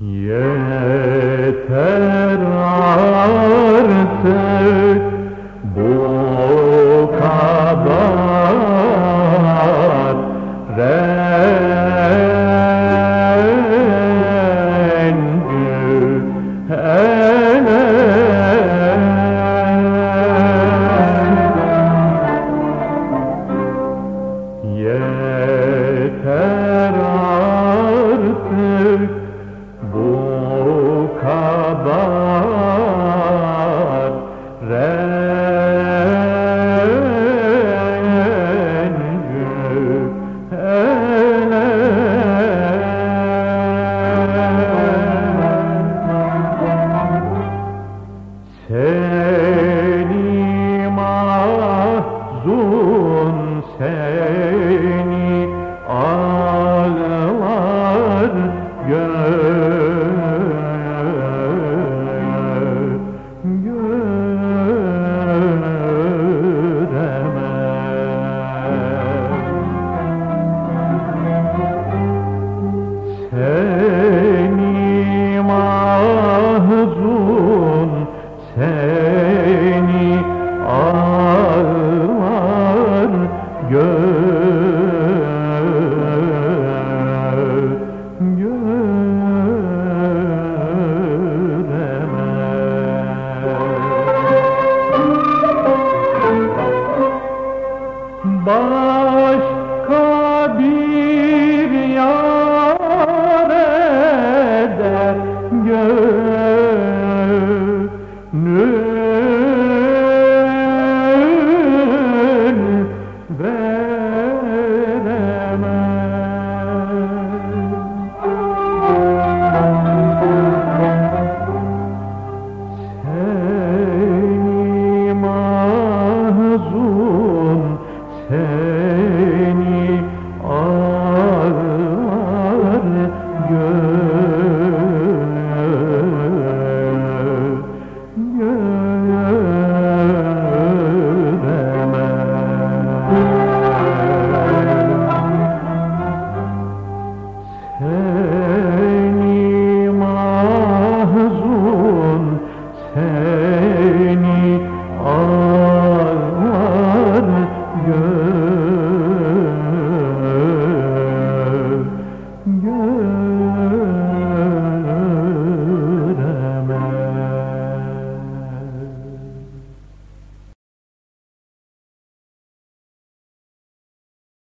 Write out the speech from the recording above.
Yeter artık. Seni mahzun sen. Başka bir yâre de gönlüm Seni mahzun, seni ağlar gönlüm